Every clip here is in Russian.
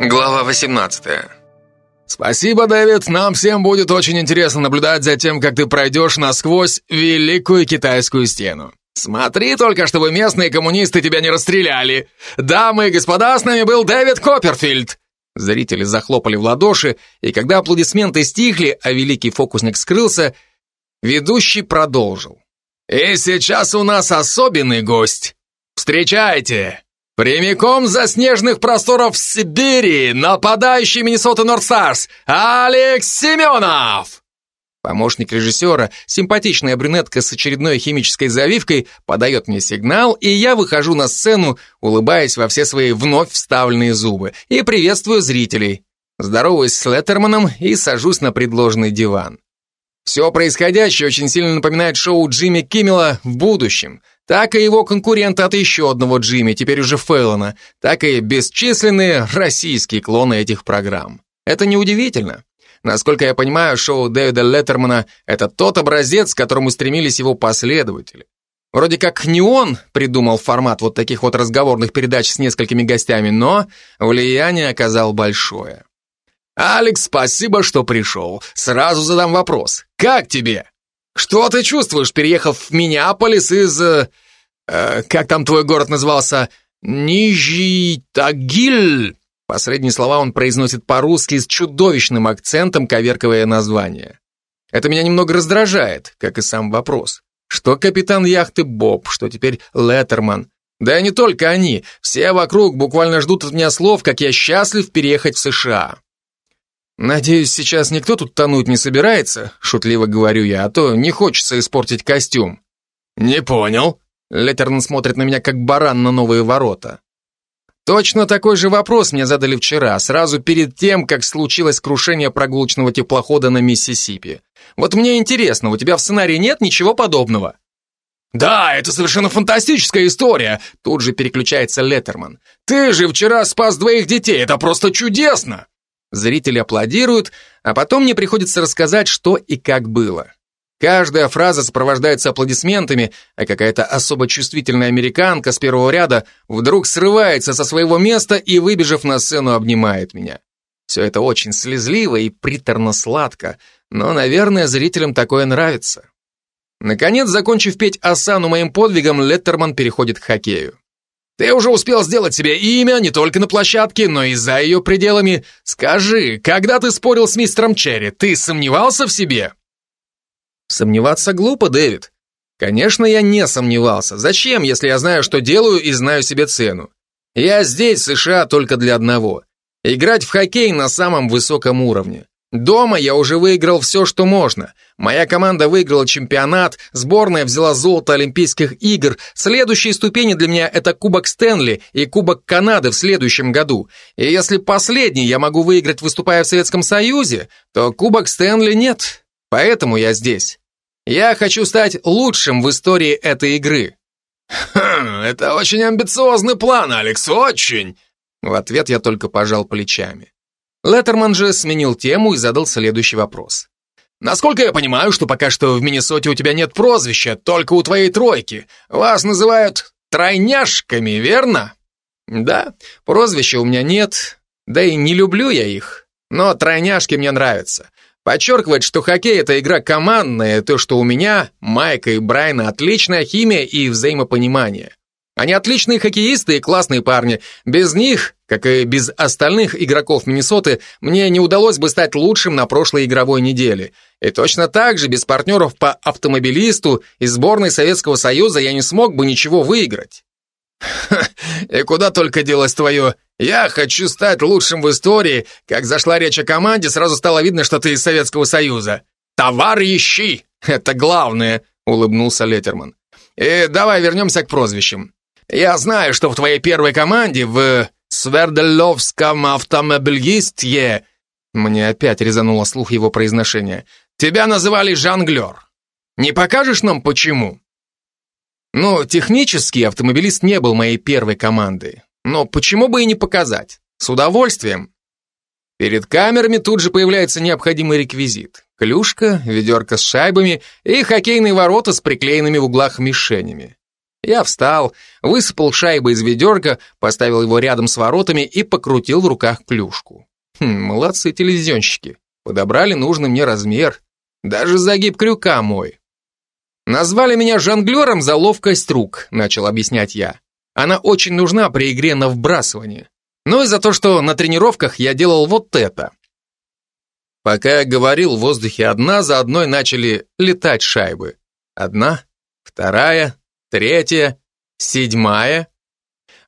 Глава 18 «Спасибо, Дэвид. Нам всем будет очень интересно наблюдать за тем, как ты пройдешь насквозь Великую Китайскую стену. Смотри только, чтобы местные коммунисты тебя не расстреляли. Дамы и господа, с нами был Дэвид Копперфильд!» Зрители захлопали в ладоши, и когда аплодисменты стихли, а великий фокусник скрылся, ведущий продолжил. «И сейчас у нас особенный гость. Встречайте! Прямиком за снежных просторов Сибири, нападающий Миннесота Норсарс, Алекс Семенов!» Помощник режиссера, симпатичная брюнетка с очередной химической завивкой, подает мне сигнал, и я выхожу на сцену, улыбаясь во все свои вновь вставленные зубы, и приветствую зрителей. Здороваюсь с Леттерманом и сажусь на предложенный диван. Все происходящее очень сильно напоминает шоу Джимми Киммела в будущем, так и его конкурента от еще одного Джимми, теперь уже Фэллона, так и бесчисленные российские клоны этих программ. Это неудивительно. Насколько я понимаю, шоу Дэвида Леттермана – это тот образец, к которому стремились его последователи. Вроде как не он придумал формат вот таких вот разговорных передач с несколькими гостями, но влияние оказал большое. «Алекс, спасибо, что пришел. Сразу задам вопрос. Как тебе? Что ты чувствуешь, переехав в Миннеаполис из... Э, как там твой город назывался? Нижий Тагиль?» Последние слова он произносит по-русски с чудовищным акцентом, коверковое название. Это меня немного раздражает, как и сам вопрос. Что капитан яхты Боб, что теперь Леттерман. Да и не только они, все вокруг буквально ждут от меня слов, как я счастлив переехать в США. «Надеюсь, сейчас никто тут тонуть не собирается», шутливо говорю я, а то не хочется испортить костюм. «Не понял». Леттерман смотрит на меня, как баран на новые ворота. Точно такой же вопрос мне задали вчера, сразу перед тем, как случилось крушение прогулочного теплохода на Миссисипи. Вот мне интересно, у тебя в сценарии нет ничего подобного? «Да, это совершенно фантастическая история!» Тут же переключается Леттерман. «Ты же вчера спас двоих детей, это просто чудесно!» Зрители аплодируют, а потом мне приходится рассказать, что и как было. Каждая фраза сопровождается аплодисментами, а какая-то особо чувствительная американка с первого ряда вдруг срывается со своего места и, выбежав на сцену, обнимает меня. Все это очень слезливо и приторно-сладко, но, наверное, зрителям такое нравится. Наконец, закончив петь Асану моим подвигом, Леттерман переходит к хоккею. Ты уже успел сделать себе имя не только на площадке, но и за ее пределами. Скажи, когда ты спорил с мистером Черри, ты сомневался в себе? Сомневаться глупо, Дэвид. Конечно, я не сомневался. Зачем, если я знаю, что делаю и знаю себе цену? Я здесь, в США, только для одного. Играть в хоккей на самом высоком уровне. Дома я уже выиграл все, что можно. Моя команда выиграла чемпионат, сборная взяла золото Олимпийских игр. Следующие ступени для меня это Кубок Стэнли и Кубок Канады в следующем году. И если последний я могу выиграть, выступая в Советском Союзе, то Кубок Стэнли нет. Поэтому я здесь. Я хочу стать лучшим в истории этой игры. Хм, это очень амбициозный план, Алекс, очень. В ответ я только пожал плечами. Леттерман же сменил тему и задал следующий вопрос. Насколько я понимаю, что пока что в Миннесоте у тебя нет прозвища, только у твоей тройки. Вас называют тройняшками, верно? Да, прозвища у меня нет, да и не люблю я их. Но тройняшки мне нравятся. Подчеркивает, что хоккей – это игра командная, то, что у меня, Майка и Брайна, отличная химия и взаимопонимание. Они отличные хоккеисты и классные парни. Без них, как и без остальных игроков Миннесоты, мне не удалось бы стать лучшим на прошлой игровой неделе. И точно так же без партнеров по автомобилисту и сборной Советского Союза я не смог бы ничего выиграть. и куда только делось твое «я хочу стать лучшим в истории», как зашла речь о команде, сразу стало видно, что ты из Советского Союза. «Товарищи! Это главное!» — улыбнулся Леттерман. «И давай вернемся к прозвищам. Я знаю, что в твоей первой команде в Свердловском автомобильистье мне опять резануло слух его произношения. Тебя называли жонглер. Не покажешь нам почему? Ну, технически автомобилист не был моей первой командой. Но почему бы и не показать? С удовольствием. Перед камерами тут же появляется необходимый реквизит. Клюшка, ведерко с шайбами и хоккейные ворота с приклеенными в углах мишенями. Я встал, высыпал шайбы из ведерка, поставил его рядом с воротами и покрутил в руках клюшку. Хм, молодцы телевизионщики. Подобрали нужный мне размер. Даже загиб крюка мой. Назвали меня жонглером за ловкость рук, начал объяснять я. Она очень нужна при игре на вбрасывание. Ну и за то, что на тренировках я делал вот это. Пока я говорил, в воздухе одна за одной начали летать шайбы. Одна, вторая, третья, седьмая.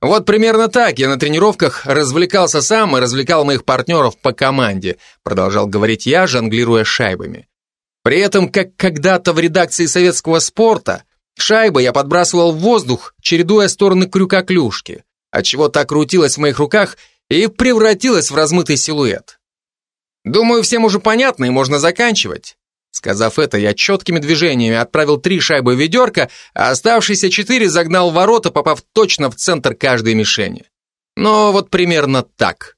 Вот примерно так я на тренировках развлекался сам и развлекал моих партнеров по команде, продолжал говорить я, жонглируя шайбами. При этом, как когда-то в редакции советского спорта, шайбы я подбрасывал в воздух, чередуя стороны крюка клюшки, отчего так крутилась в моих руках и превратилась в размытый силуэт. Думаю, всем уже понятно и можно заканчивать. Сказав это, я четкими движениями отправил три шайбы в ведерко, а оставшиеся четыре загнал в ворота, попав точно в центр каждой мишени. Но вот примерно так.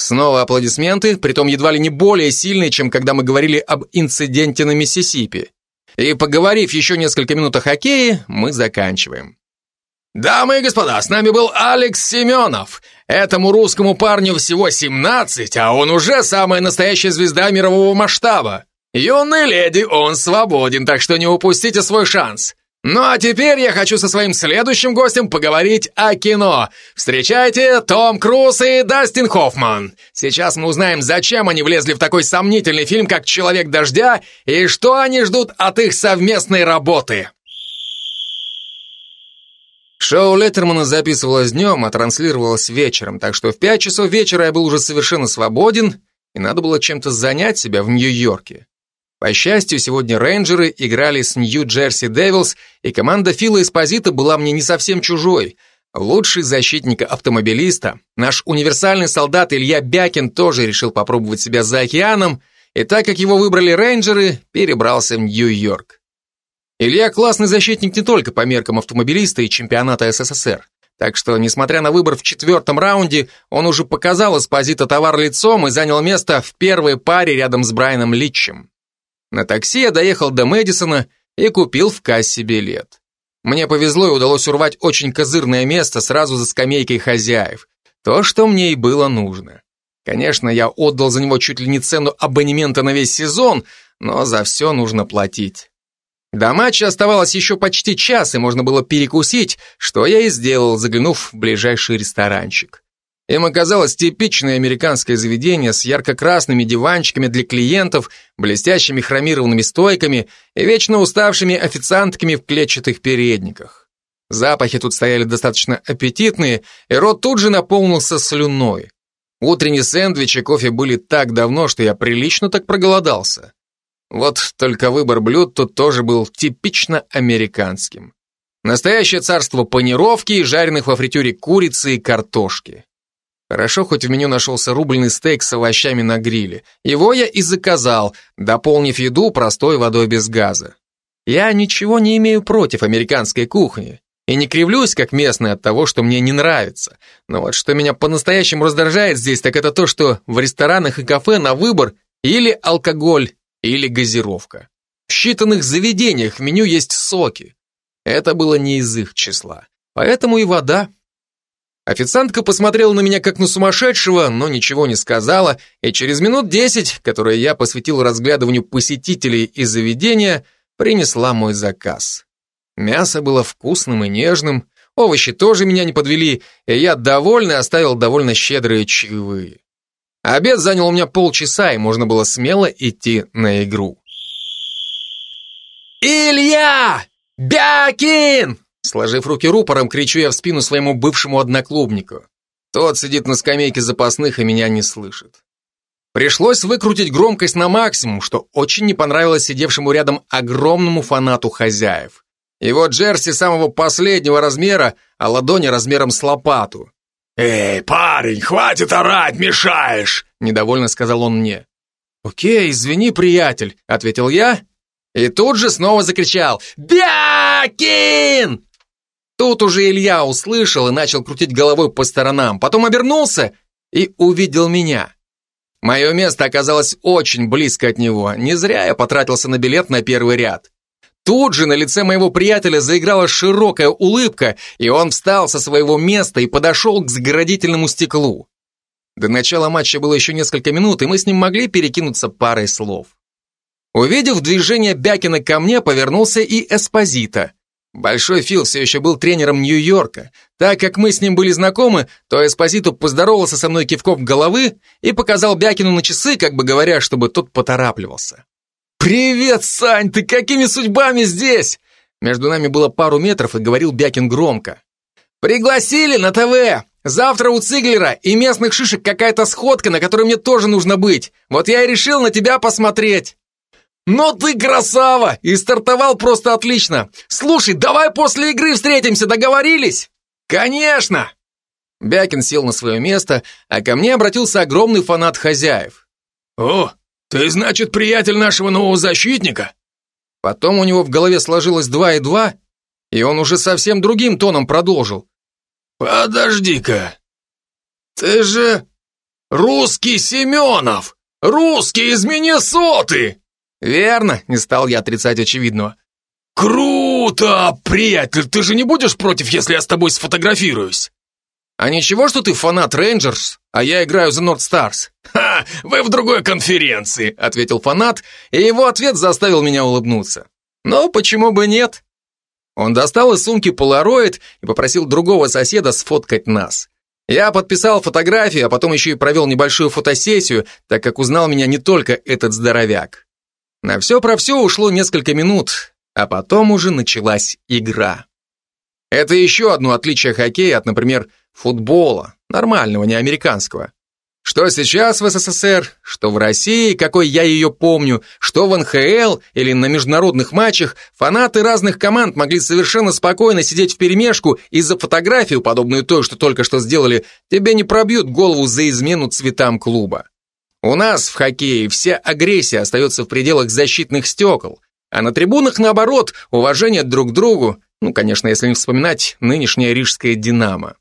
Снова аплодисменты, притом едва ли не более сильные, чем когда мы говорили об инциденте на Миссисипи. И поговорив еще несколько минут о хоккее, мы заканчиваем. Дамы и господа, с нами был Алекс Семенов. Этому русскому парню всего 17, а он уже самая настоящая звезда мирового масштаба. Юная леди, он свободен, так что не упустите свой шанс. Ну а теперь я хочу со своим следующим гостем поговорить о кино. Встречайте, Том Круз и Дастин Хоффман. Сейчас мы узнаем, зачем они влезли в такой сомнительный фильм, как «Человек дождя», и что они ждут от их совместной работы. Шоу Леттермана записывалось днем, а транслировалось вечером, так что в пять часов вечера я был уже совершенно свободен, и надо было чем-то занять себя в Нью-Йорке. По счастью, сегодня рейнджеры играли с Нью-Джерси Девилс, и команда Фила Эспозита была мне не совсем чужой. Лучший защитник автомобилиста, наш универсальный солдат Илья Бякин тоже решил попробовать себя за океаном, и так как его выбрали рейнджеры, перебрался в Нью-Йорк. Илья классный защитник не только по меркам автомобилиста и чемпионата СССР. Так что, несмотря на выбор в четвертом раунде, он уже показал Эспозита товар лицом и занял место в первой паре рядом с Брайаном Литчем. На такси я доехал до Мэдисона и купил в кассе билет. Мне повезло и удалось урвать очень козырное место сразу за скамейкой хозяев. То, что мне и было нужно. Конечно, я отдал за него чуть ли не цену абонемента на весь сезон, но за все нужно платить. До матча оставалось еще почти час, и можно было перекусить, что я и сделал, заглянув в ближайший ресторанчик. Им оказалось типичное американское заведение с ярко-красными диванчиками для клиентов, блестящими хромированными стойками и вечно уставшими официантками в клетчатых передниках. Запахи тут стояли достаточно аппетитные, и рот тут же наполнился слюной. Утренний сэндвич и кофе были так давно, что я прилично так проголодался. Вот только выбор блюд тут тоже был типично американским. Настоящее царство панировки и жареных во фритюре курицы и картошки. Хорошо, хоть в меню нашелся рубленый стейк с овощами на гриле. Его я и заказал, дополнив еду простой водой без газа. Я ничего не имею против американской кухни. И не кривлюсь, как местный, от того, что мне не нравится. Но вот что меня по-настоящему раздражает здесь, так это то, что в ресторанах и кафе на выбор или алкоголь, или газировка. В считанных заведениях в меню есть соки. Это было не из их числа. Поэтому и вода. Официантка посмотрела на меня как на сумасшедшего, но ничего не сказала, и через минут десять, которые я посвятил разглядыванию посетителей и заведения, принесла мой заказ. Мясо было вкусным и нежным, овощи тоже меня не подвели, и я довольный оставил довольно щедрые чаевые. Обед занял у меня полчаса, и можно было смело идти на игру. «Илья! Бякин!» Сложив руки рупором, кричу я в спину своему бывшему одноклубнику. Тот сидит на скамейке запасных и меня не слышит. Пришлось выкрутить громкость на максимум, что очень не понравилось сидевшему рядом огромному фанату хозяев. Его джерси самого последнего размера, а ладони размером с лопату. «Эй, парень, хватит орать, мешаешь!» — недовольно сказал он мне. «Окей, извини, приятель», — ответил я, и тут же снова закричал «Бякин!». Тут уже Илья услышал и начал крутить головой по сторонам, потом обернулся и увидел меня. Мое место оказалось очень близко от него, не зря я потратился на билет на первый ряд. Тут же на лице моего приятеля заиграла широкая улыбка, и он встал со своего места и подошел к заградительному стеклу. До начала матча было еще несколько минут, и мы с ним могли перекинуться парой слов. Увидев движение Бякина ко мне, повернулся и Эспозита. Большой Фил все еще был тренером Нью-Йорка. Так как мы с ним были знакомы, то Эспозиту поздоровался со мной кивком головы и показал Бякину на часы, как бы говоря, чтобы тот поторапливался. «Привет, Сань, ты какими судьбами здесь?» Между нами было пару метров, и говорил Бякин громко. «Пригласили на ТВ! Завтра у Циглера и местных шишек какая-то сходка, на которой мне тоже нужно быть. Вот я и решил на тебя посмотреть». «Ну ты красава! И стартовал просто отлично! Слушай, давай после игры встретимся, договорились?» «Конечно!» Бякин сел на свое место, а ко мне обратился огромный фанат хозяев. «О, ты, значит, приятель нашего нового защитника?» Потом у него в голове сложилось два и два, и он уже совсем другим тоном продолжил. «Подожди-ка, ты же русский Семенов, русский из Миннесоты!» «Верно», — не стал я отрицать очевидного. «Круто! Приятель, ты же не будешь против, если я с тобой сфотографируюсь?» «А ничего, что ты фанат Рейнджерс, а я играю за Норд Старс?» «Ха! Вы в другой конференции!» — ответил фанат, и его ответ заставил меня улыбнуться. «Но почему бы нет?» Он достал из сумки полароид и попросил другого соседа сфоткать нас. Я подписал фотографии, а потом еще и провел небольшую фотосессию, так как узнал меня не только этот здоровяк. На все про все ушло несколько минут, а потом уже началась игра. Это еще одно отличие хоккея от, например, футбола, нормального, не американского. Что сейчас в СССР, что в России, какой я ее помню, что в НХЛ или на международных матчах, фанаты разных команд могли совершенно спокойно сидеть в перемешку и за фотографию, подобную той, что только что сделали, тебе не пробьют голову за измену цветам клуба. У нас в хоккее вся агрессия остается в пределах защитных стекол, а на трибунах, наоборот, уважение друг к другу, ну, конечно, если не вспоминать нынешнее рижское «Динамо».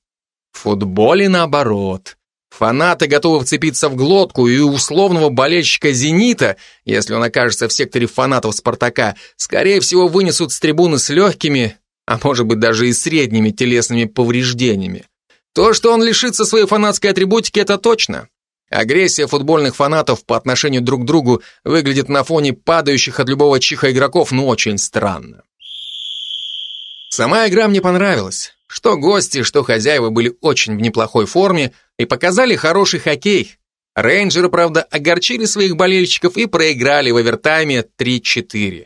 В футболе наоборот. Фанаты готовы вцепиться в глотку, и условного болельщика «Зенита», если он окажется в секторе фанатов «Спартака», скорее всего вынесут с трибуны с легкими, а может быть даже и средними телесными повреждениями. То, что он лишится своей фанатской атрибутики, это точно. Агрессия футбольных фанатов по отношению друг к другу выглядит на фоне падающих от любого чиха игроков, ну очень странно. Сама игра мне понравилась. Что гости, что хозяева были очень в неплохой форме и показали хороший хоккей. Рейнджеры, правда, огорчили своих болельщиков и проиграли в овертайме 3-4.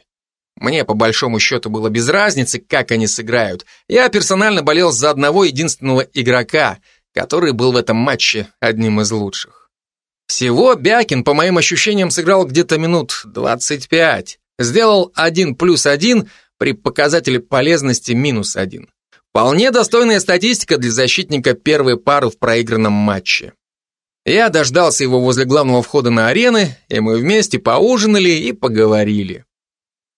Мне, по большому счету, было без разницы, как они сыграют. Я персонально болел за одного единственного игрока, который был в этом матче одним из лучших. Всего Бякин, по моим ощущениям, сыграл где-то минут 25. Сделал 1 плюс 1 при показателе полезности минус 1. Вполне достойная статистика для защитника первой пары в проигранном матче. Я дождался его возле главного входа на арены, и мы вместе поужинали и поговорили.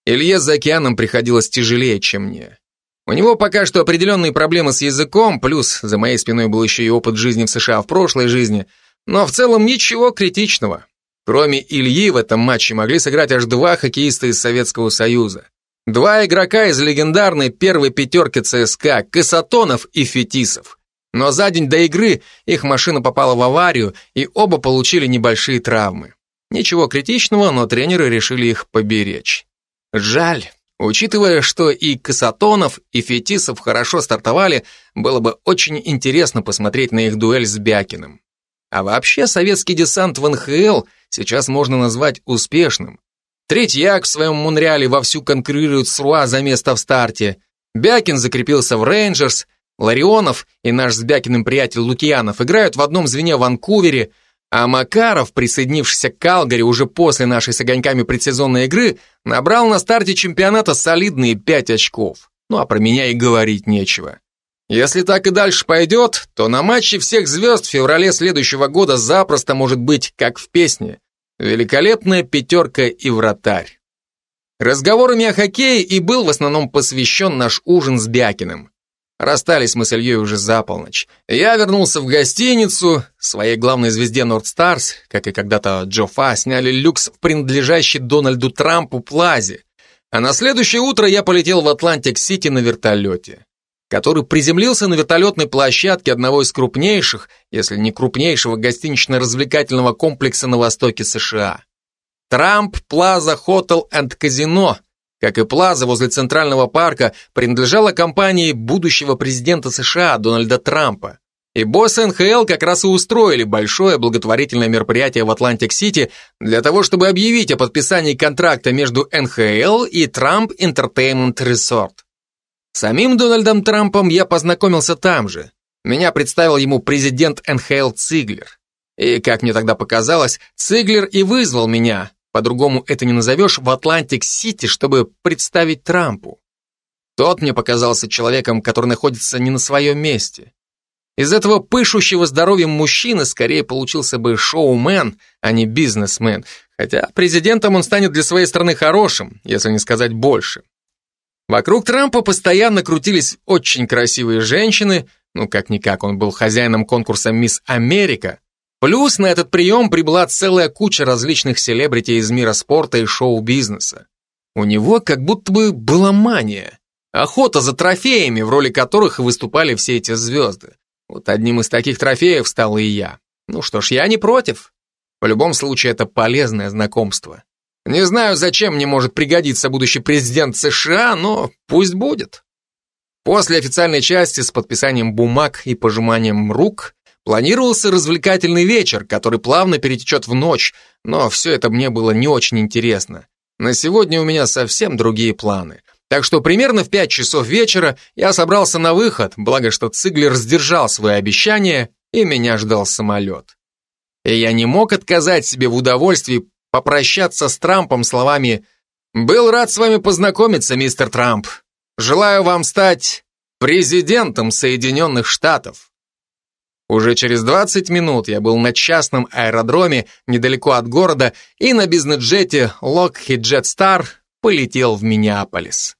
Илье с океаном приходилось тяжелее, чем мне. У него пока что определенные проблемы с языком, плюс за моей спиной был еще и опыт жизни в США в прошлой жизни – но в целом ничего критичного. Кроме Ильи в этом матче могли сыграть аж два хоккеиста из Советского Союза. Два игрока из легендарной первой пятерки ЦСКА, Касатонов и Фетисов. Но за день до игры их машина попала в аварию, и оба получили небольшие травмы. Ничего критичного, но тренеры решили их поберечь. Жаль. Учитывая, что и Касатонов, и Фетисов хорошо стартовали, было бы очень интересно посмотреть на их дуэль с Бякиным. А вообще советский десант в НХЛ сейчас можно назвать успешным. Третьяк в своем Монреале вовсю конкурирует с Руа за место в старте. Бякин закрепился в Рейнджерс, Ларионов и наш с Бякиным приятель Лукьянов играют в одном звене в Ванкувере, а Макаров, присоединившийся к Калгари уже после нашей с огоньками предсезонной игры, набрал на старте чемпионата солидные 5 очков. Ну а про меня и говорить нечего. Если так и дальше пойдет, то на матче всех звезд в феврале следующего года запросто может быть, как в песне, великолепная пятерка и вратарь. Разговорами о хоккее и был в основном посвящен наш ужин с Бякиным. Расстались мы с Ильей уже за полночь. Я вернулся в гостиницу, своей главной звезде Норт Старс, как и когда-то Джо Фа, сняли люкс в принадлежащей Дональду Трампу плазе, А на следующее утро я полетел в Атлантик-Сити на вертолете, который приземлился на вертолетной площадке одного из крупнейших, если не крупнейшего гостинично-развлекательного комплекса на востоке США. Trump Plaza Hotel and Casino, как и Плаза возле Центрального парка, принадлежала компании будущего президента США Дональда Трампа. И боссы НХЛ как раз и устроили большое благотворительное мероприятие в Атлантик-Сити для того, чтобы объявить о подписании контракта между НХЛ и Trump Entertainment Resort. С самим Дональдом Трампом я познакомился там же. Меня представил ему президент НХЛ Циглер. И, как мне тогда показалось, Циглер и вызвал меня, по-другому это не назовешь, в Атлантик-Сити, чтобы представить Трампу. Тот мне показался человеком, который находится не на своем месте. Из этого пышущего здоровьем мужчины скорее получился бы шоумен, а не бизнесмен, хотя президентом он станет для своей страны хорошим, если не сказать больше. Вокруг Трампа постоянно крутились очень красивые женщины, ну как-никак он был хозяином конкурса «Мисс Америка», плюс на этот прием прибыла целая куча различных селебрити из мира спорта и шоу-бизнеса. У него как будто бы была мания, охота за трофеями, в роли которых выступали все эти звезды. Вот одним из таких трофеев стал и я. Ну что ж, я не против. В любом случае, это полезное знакомство. Не знаю, зачем мне может пригодиться будущий президент США, но пусть будет. После официальной части с подписанием бумаг и пожиманием рук планировался развлекательный вечер, который плавно перетечет в ночь, но все это мне было не очень интересно. На сегодня у меня совсем другие планы. Так что примерно в пять часов вечера я собрался на выход, благо что Циглер сдержал свое обещание, и меня ждал самолет. И я не мог отказать себе в удовольствии попрощаться с Трампом словами «Был рад с вами познакомиться, мистер Трамп. Желаю вам стать президентом Соединенных Штатов». Уже через 20 минут я был на частном аэродроме недалеко от города и на бизнес-джете Lockheed Jetstar полетел в Миннеаполис.